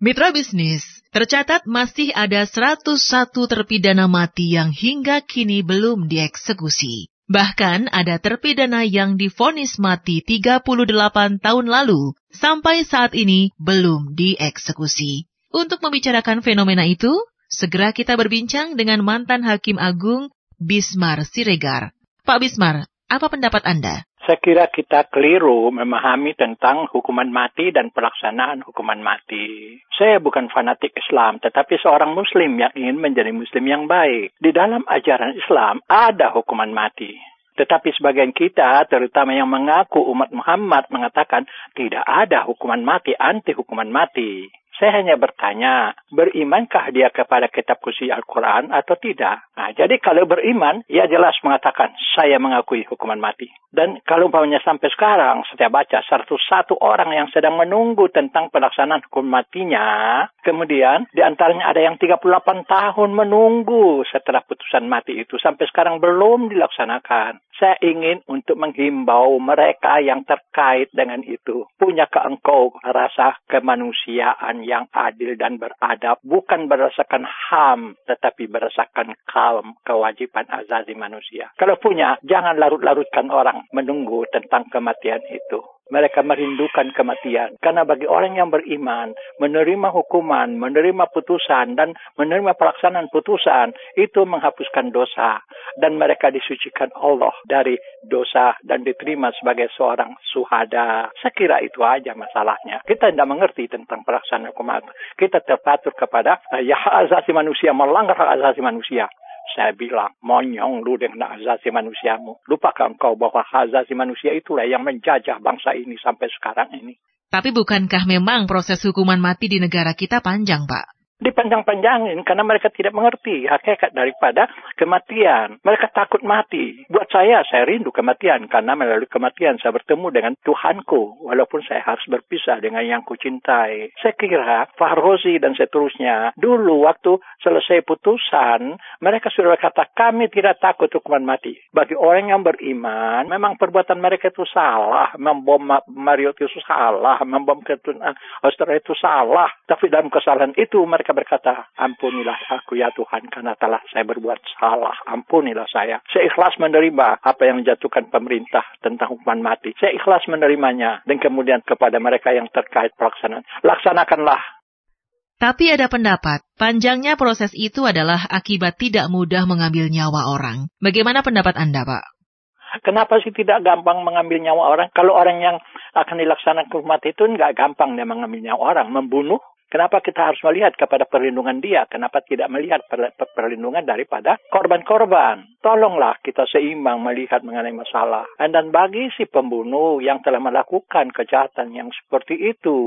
Mitra bisnis, tercatat masih ada 101 terpidana mati yang hingga kini belum dieksekusi. Bahkan ada terpidana yang difonis mati 38 tahun lalu, sampai saat ini belum dieksekusi. Untuk membicarakan fenomena itu, segera kita berbincang dengan mantan Hakim Agung Bismar Siregar. Pak Bismar, apa pendapat Anda? Saya kira kita keliru memahami tentang hukuman mati dan pelaksanaan hukuman mati. Saya bukan fanatik Islam, tetapi seorang Muslim yang ingin menjadi Muslim yang baik. Di dalam ajaran Islam ada hukuman mati. Tetapi sebagian kita, terutama yang mengaku umat Muhammad, mengatakan tidak ada hukuman mati, anti hukuman mati. Saya hanya bertanya, berimankah dia kepada kitab kursi Al-Quran atau tidak? Nah, jadi kalau beriman, ia jelas mengatakan, saya mengakui hukuman mati. Dan kalau umpamanya sampai sekarang, saya baca 101 orang yang sedang menunggu tentang pelaksanaan hukum matinya, kemudian di antaranya ada yang 38 tahun menunggu setelah putusan mati itu, sampai sekarang belum dilaksanakan. Saya ingin untuk menghimbau mereka yang terkait dengan itu. Punyakah engkau rasa kemanusiaan yang adil dan beradab? Bukan berdasarkan HAM, tetapi berdasarkan kaum kewajiban azazi manusia. Kalau punya, jangan larut-larutkan orang menunggu tentang kematian itu. Mereka merindukan kematian. Karena bagi orang yang beriman, menerima hukuman, menerima putusan, dan menerima pelaksanaan putusan, itu menghapuskan dosa. Dan mereka disucikan Allah dari dosa dan diterima sebagai seorang suhada. Saya kira itu aja masalahnya. Kita tidak mengerti tentang pelaksanaan hukuman. Kita terpatur kepada ya hak asasi manusia, melanggar hak asasi manusia. Saya bilang, monyong lu dengan asasi manusiamu. Lupakan kau bahwa asasi manusia itulah yang menjajah bangsa ini sampai sekarang ini. Tapi bukankah memang proses hukuman mati di negara kita panjang, Pak? Dipanjang-panjangin karena mereka tidak mengerti hakikat daripada kematian. Mereka takut mati. Buat saya, saya rindu kematian karena melalui kematian saya bertemu dengan Tuhanku walaupun saya harus berpisah dengan yang kucintai. Saya kira Fahrozi dan seterusnya dulu waktu selesai putusan mereka sudah berkata kami tidak takut hukuman mati. Bagi orang yang beriman memang perbuatan mereka itu salah. Membom Mario itu salah. Membom Australia itu salah. Tapi dalam kesalahan itu mereka mereka berkata, ampunilah aku ya Tuhan karena telah saya berbuat salah. Ampunilah saya. Saya ikhlas menerima apa yang dijatuhkan pemerintah tentang hukuman mati. Saya ikhlas menerimanya. Dan kemudian kepada mereka yang terkait pelaksanaan. Laksanakanlah tapi ada pendapat, panjangnya proses itu adalah akibat tidak mudah mengambil nyawa orang. Bagaimana pendapat Anda, Pak? Kenapa sih tidak gampang mengambil nyawa orang? Kalau orang yang akan dilaksanakan hukuman itu nggak gampang dia mengambil nyawa orang. Membunuh Kenapa kita harus melihat kepada perlindungan dia? Kenapa tidak melihat perlindungan daripada korban-korban? Tolonglah kita seimbang melihat mengenai masalah. Dan bagi si pembunuh yang telah melakukan kejahatan yang seperti itu,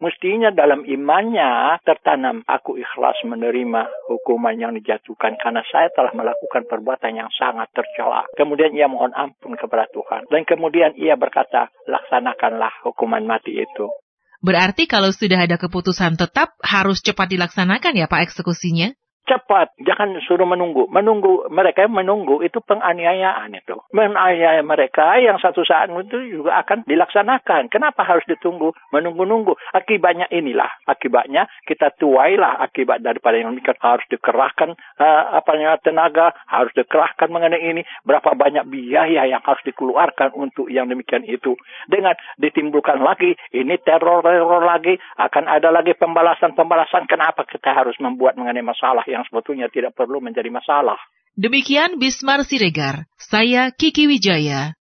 mestinya dalam imannya tertanam, aku ikhlas menerima hukuman yang dijatuhkan karena saya telah melakukan perbuatan yang sangat tercela. Kemudian ia mohon ampun kepada Tuhan. Dan kemudian ia berkata, laksanakanlah hukuman mati itu. Berarti kalau sudah ada keputusan tetap harus cepat dilaksanakan ya Pak eksekusinya? Cepat, jangan suruh menunggu. Menunggu mereka menunggu itu penganiayaan itu. Menganiaya mereka yang satu saat itu juga akan dilaksanakan. Kenapa harus ditunggu, menunggu-nunggu? Akibatnya inilah, akibatnya kita tuailah akibat daripada yang demikian harus dikerahkan uh, apa tenaga, harus dikerahkan mengenai ini, berapa banyak biaya yang harus dikeluarkan untuk yang demikian itu. Dengan ditimbulkan lagi, ini teror-teror lagi, akan ada lagi pembalasan-pembalasan. Kenapa kita harus membuat mengenai masalah yang yang sebetulnya tidak perlu menjadi masalah. Demikian Bismar Siregar, saya Kiki Wijaya.